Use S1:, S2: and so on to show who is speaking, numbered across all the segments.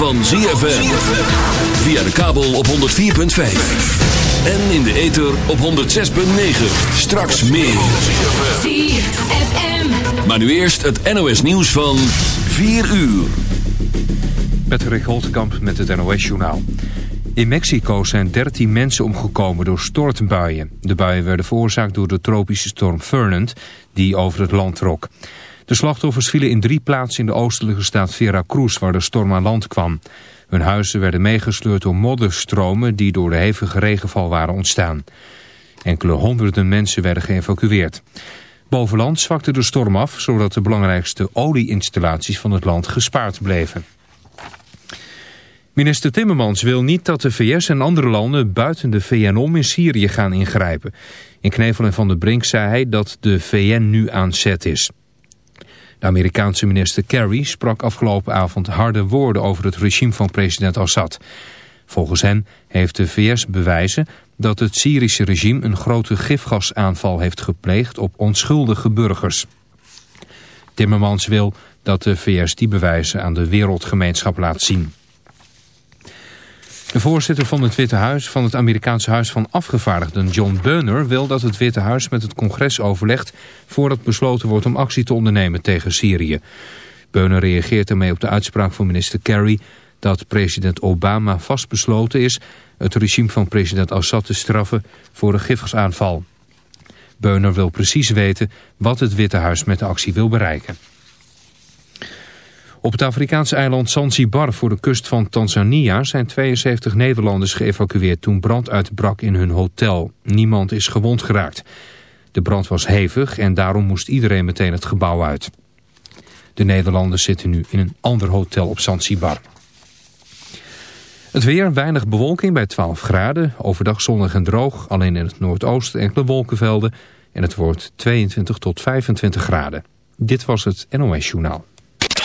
S1: van ZFM. Via de kabel op 104.5. En in de ether op 106.9. Straks meer.
S2: ZFM.
S1: Maar nu eerst het NOS nieuws van 4 uur.
S3: Patrick Holtkamp met het NOS-journaal. In Mexico zijn 13 mensen omgekomen door stortbuien. De buien werden veroorzaakt door de tropische storm Fernand, die over het land trok. De slachtoffers vielen in drie plaatsen in de oostelijke staat Veracruz, waar de storm aan land kwam. Hun huizen werden meegesleurd door modderstromen die door de hevige regenval waren ontstaan. Enkele honderden mensen werden geëvacueerd. Bovenland zwakte de storm af, zodat de belangrijkste olieinstallaties van het land gespaard bleven. Minister Timmermans wil niet dat de VS en andere landen buiten de VN om in Syrië gaan ingrijpen. In Knevel en Van der Brink zei hij dat de VN nu aan zet is. De Amerikaanse minister Kerry sprak afgelopen avond harde woorden over het regime van president Assad. Volgens hem heeft de VS bewijzen dat het Syrische regime een grote gifgasaanval heeft gepleegd op onschuldige burgers. Timmermans wil dat de VS die bewijzen aan de wereldgemeenschap laat zien. De voorzitter van het Witte Huis van het Amerikaanse Huis van Afgevaardigden, John Boehner, wil dat het Witte Huis met het congres overlegt voordat besloten wordt om actie te ondernemen tegen Syrië. Boehner reageert ermee op de uitspraak van minister Kerry dat president Obama vastbesloten is het regime van president Assad te straffen voor een gifgasaanval. Boehner wil precies weten wat het Witte Huis met de actie wil bereiken. Op het Afrikaanse eiland Zanzibar voor de kust van Tanzania zijn 72 Nederlanders geëvacueerd toen brand uitbrak in hun hotel. Niemand is gewond geraakt. De brand was hevig en daarom moest iedereen meteen het gebouw uit. De Nederlanders zitten nu in een ander hotel op Zanzibar. Het weer, weinig bewolking bij 12 graden. Overdag zonnig en droog, alleen in het noordoosten enkele wolkenvelden. En het wordt 22 tot 25 graden. Dit was het NOS Journaal.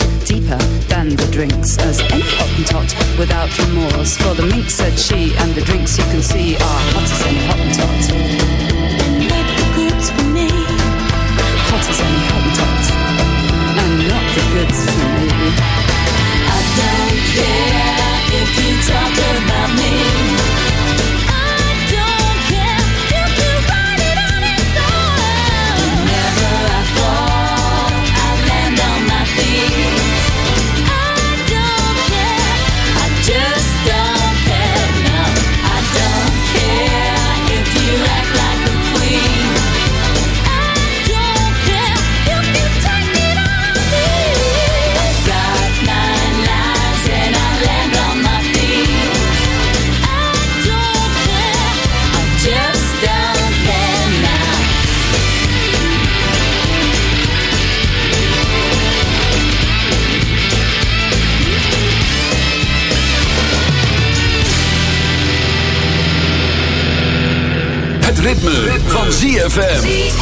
S4: And
S2: deeper than the drinks, as any hottentot without remorse. For the minx, said she, and the drinks you can see are hot as any hottentot. And make the goods for me. Hot as any hottentot. And not the goods for me. I don't care if you talk about me.
S5: Ritme, van ZFM.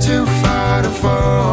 S6: too far to fall.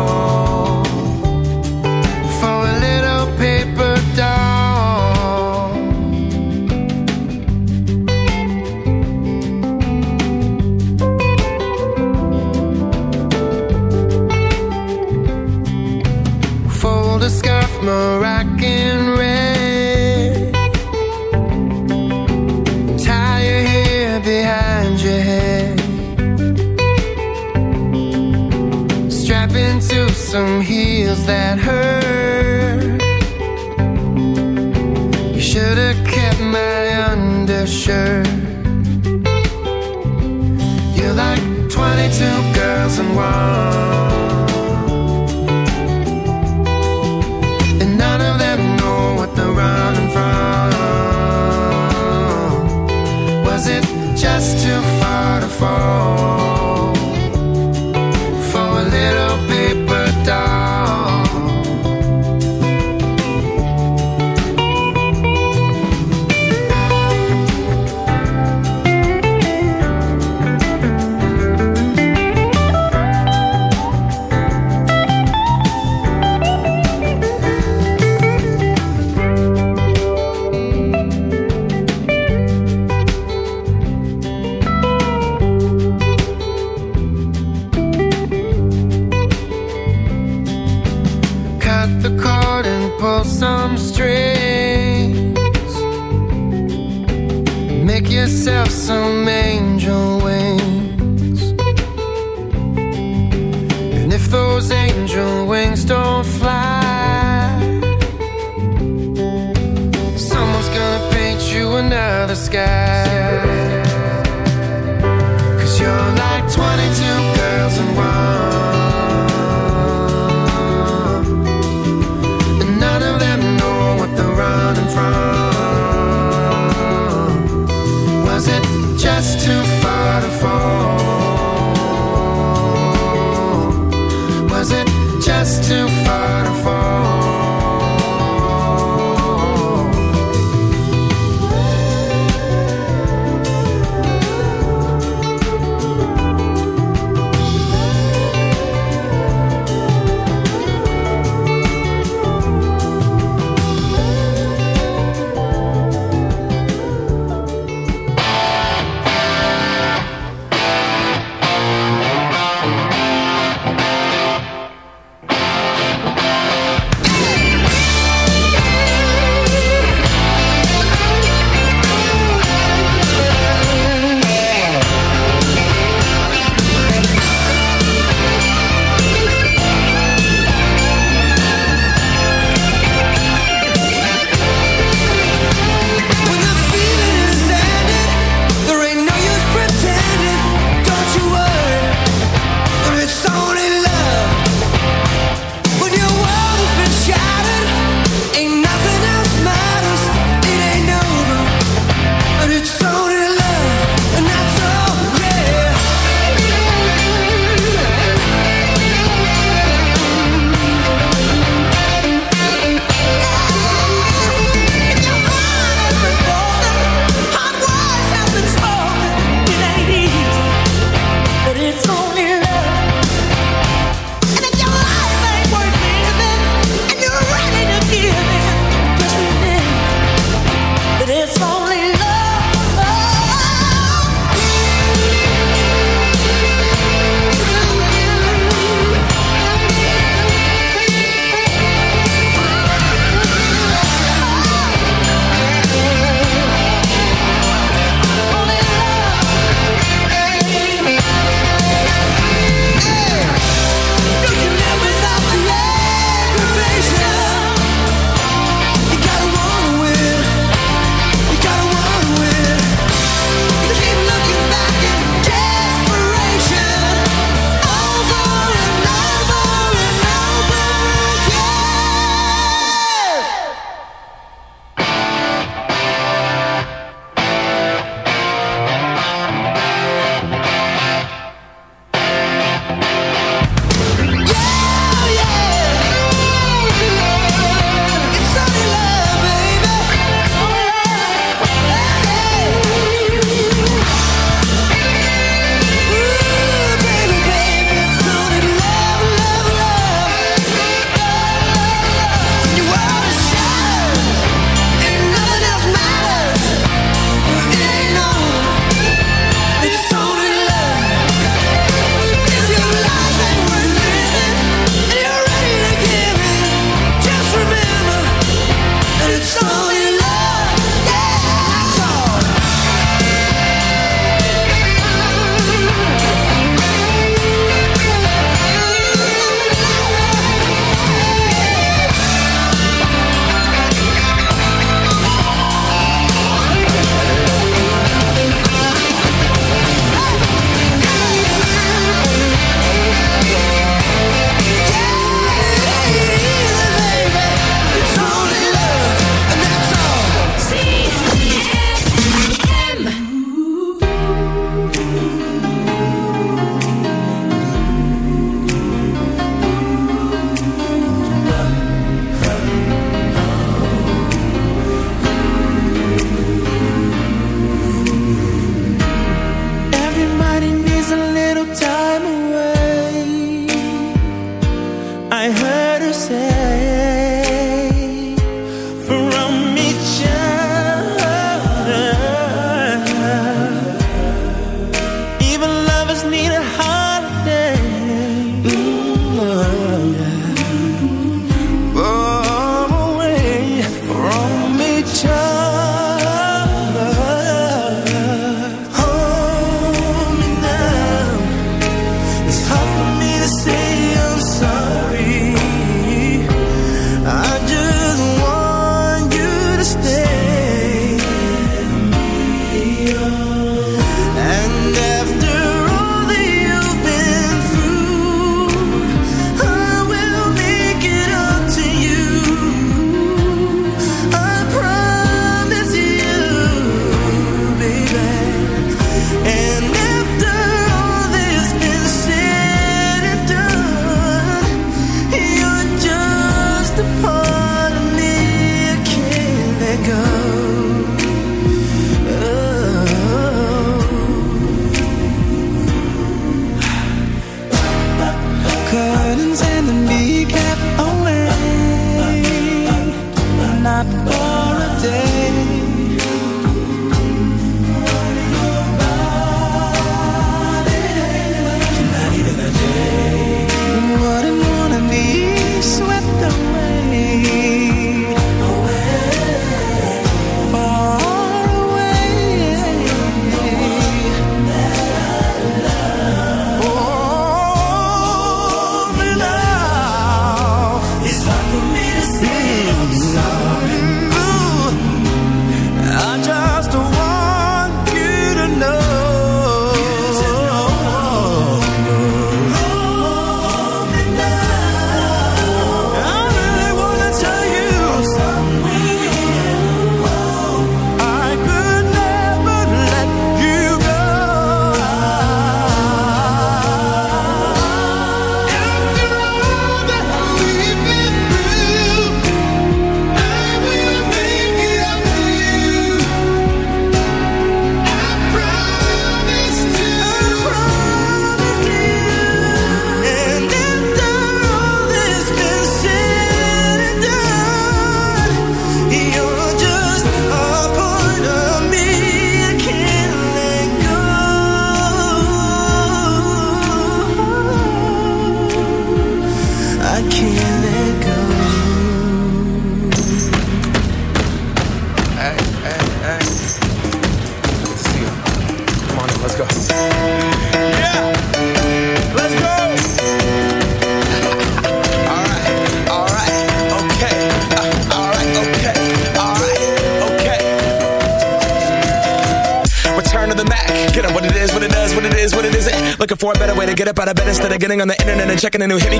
S6: getting on the internet and checking a new hit me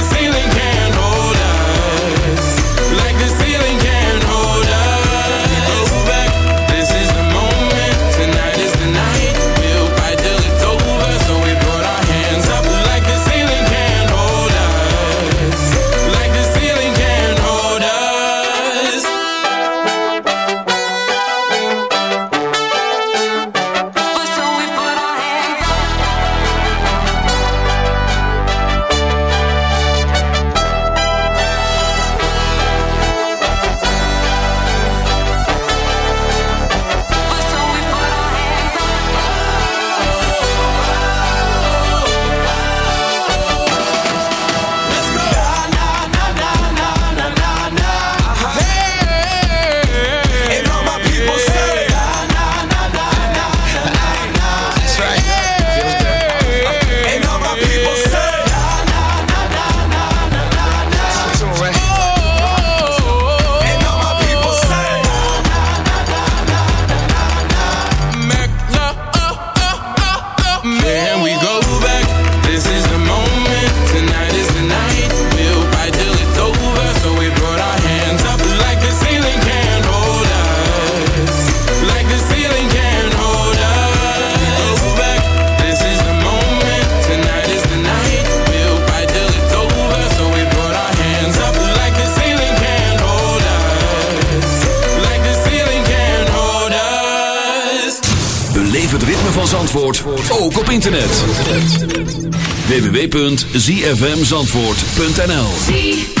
S2: zfmzandvoort.nl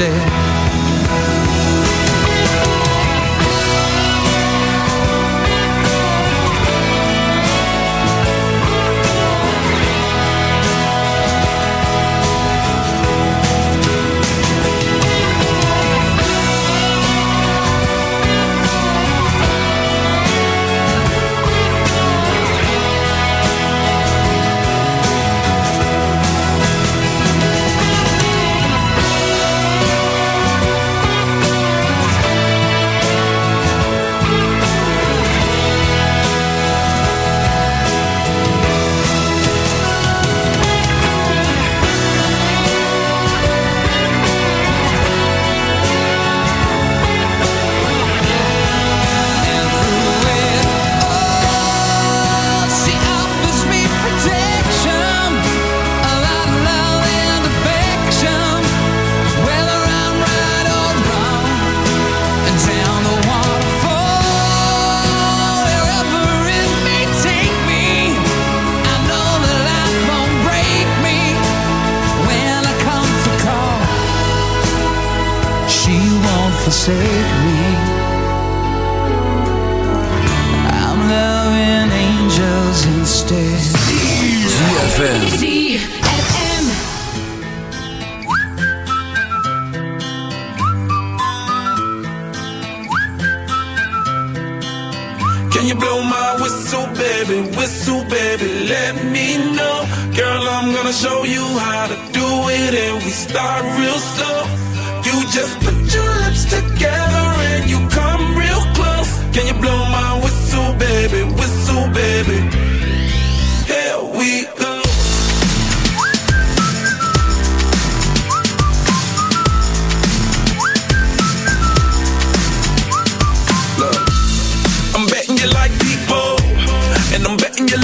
S2: stay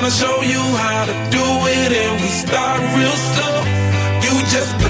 S7: Gonna show you how to do it, and we start real slow. You just